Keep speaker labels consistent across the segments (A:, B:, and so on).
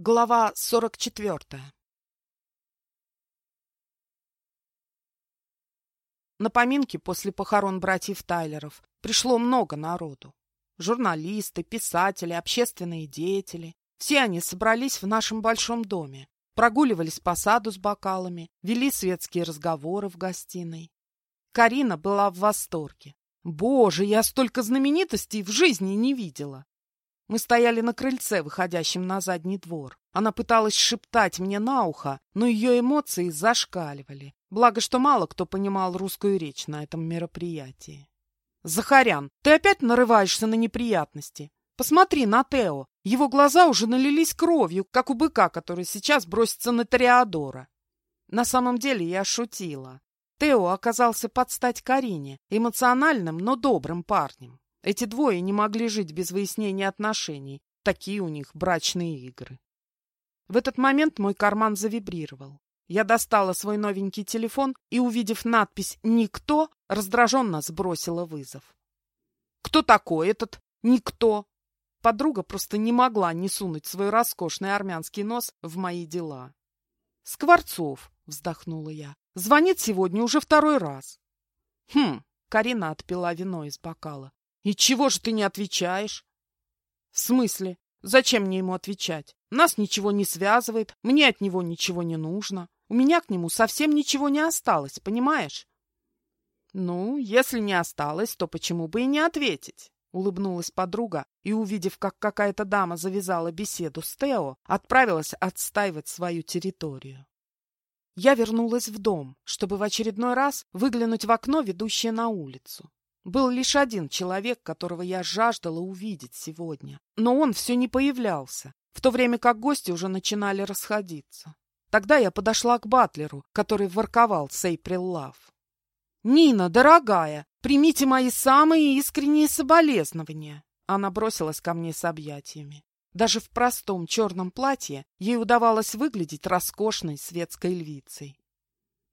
A: Глава 44 На поминки после похорон братьев Тайлеров пришло много народу. Журналисты, писатели, общественные деятели. Все они собрались в нашем большом доме, прогуливались по саду с бокалами, вели светские разговоры в гостиной. Карина была в восторге. «Боже, я столько знаменитостей в жизни не видела!» Мы стояли на крыльце, выходящем на задний двор. Она пыталась шептать мне на ухо, но ее эмоции зашкаливали. Благо, что мало кто понимал русскую речь на этом мероприятии. «Захарян, ты опять нарываешься на неприятности? Посмотри на Тео. Его глаза уже налились кровью, как у быка, который сейчас бросится на Тореадора». На самом деле я шутила. Тео оказался под стать Карине, эмоциональным, но добрым парнем. Эти двое не могли жить без выяснения отношений. Такие у них брачные игры. В этот момент мой карман завибрировал. Я достала свой новенький телефон и, увидев надпись «Никто», раздраженно сбросила вызов. «Кто такой этот «Никто»?» Подруга просто не могла не сунуть свой роскошный армянский нос в мои дела. «Скворцов», — вздохнула я, — «звонит сегодня уже второй раз». «Хм», — Карина отпила вино из бокала. «И чего же ты не отвечаешь?» «В смысле? Зачем мне ему отвечать? Нас ничего не связывает, мне от него ничего не нужно. У меня к нему совсем ничего не осталось, понимаешь?» «Ну, если не осталось, то почему бы и не ответить?» Улыбнулась подруга и, увидев, как какая-то дама завязала беседу с Тео, отправилась отстаивать свою территорию. Я вернулась в дом, чтобы в очередной раз выглянуть в окно, ведущее на улицу. Был лишь один человек, которого я жаждала увидеть сегодня. Но он все не появлялся, в то время как гости уже начинали расходиться. Тогда я подошла к Батлеру, который ворковал с Эйприл Лав. «Нина, дорогая, примите мои самые искренние соболезнования!» Она бросилась ко мне с объятиями. Даже в простом черном платье ей удавалось выглядеть роскошной светской львицей.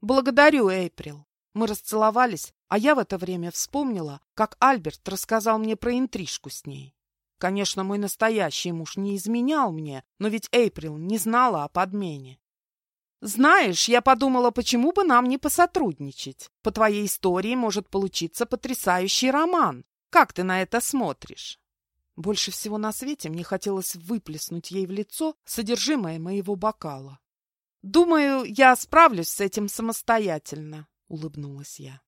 A: «Благодарю, Эйприл!» Мы расцеловались, а я в это время вспомнила, как Альберт рассказал мне про интрижку с ней. Конечно, мой настоящий муж не изменял мне, но ведь Эйприл не знала о подмене. Знаешь, я подумала, почему бы нам не посотрудничать. По твоей истории может получиться потрясающий роман. Как ты на это смотришь? Больше всего на свете мне хотелось выплеснуть ей в лицо содержимое моего бокала. Думаю, я справлюсь с этим самостоятельно. — улыбнулась я.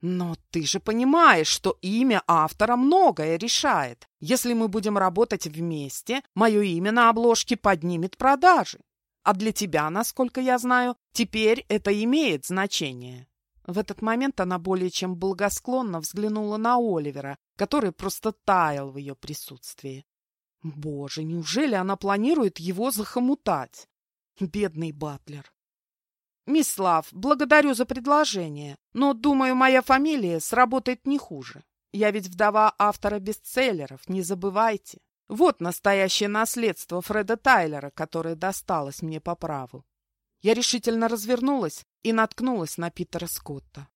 A: «Но ты же понимаешь, что имя автора многое решает. Если мы будем работать вместе, мое имя на обложке поднимет продажи. А для тебя, насколько я знаю, теперь это имеет значение». В этот момент она более чем благосклонно взглянула на Оливера, который просто таял в ее присутствии. Боже, неужели она планирует его захомутать? Бедный Батлер. «Мисс Лав, благодарю за предложение, но, думаю, моя фамилия сработает не хуже. Я ведь вдова автора бестселлеров, не забывайте. Вот настоящее наследство Фреда Тайлера, которое досталось мне по праву». Я решительно развернулась и наткнулась на Питера Скотта.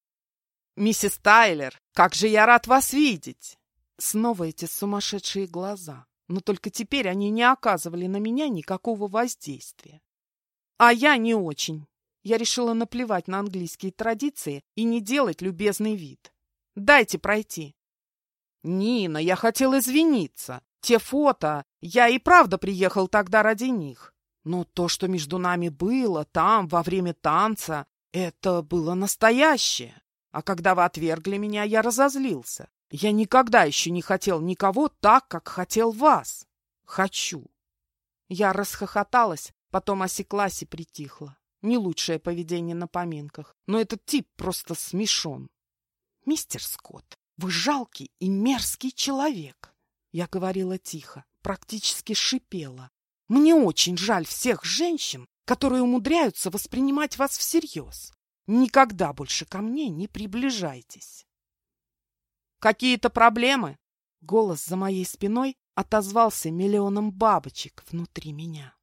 A: «Миссис Тайлер, как же я рад вас видеть!» Снова эти сумасшедшие глаза, но только теперь они не оказывали на меня никакого воздействия. «А я не очень», я решила наплевать на английские традиции и не делать любезный вид. Дайте пройти. Нина, я хотел извиниться. Те фото, я и правда приехал тогда ради них. Но то, что между нами было там, во время танца, это было настоящее. А когда вы отвергли меня, я разозлился. Я никогда еще не хотел никого так, как хотел вас. Хочу. Я расхохоталась, потом осеклась и притихла. Не лучшее поведение на поминках, но этот тип просто смешон. «Мистер Скотт, вы жалкий и мерзкий человек!» Я говорила тихо, практически шипела. «Мне очень жаль всех женщин, которые умудряются воспринимать вас всерьез. Никогда больше ко мне не приближайтесь!» «Какие-то проблемы?» Голос за моей спиной отозвался миллионом бабочек внутри меня.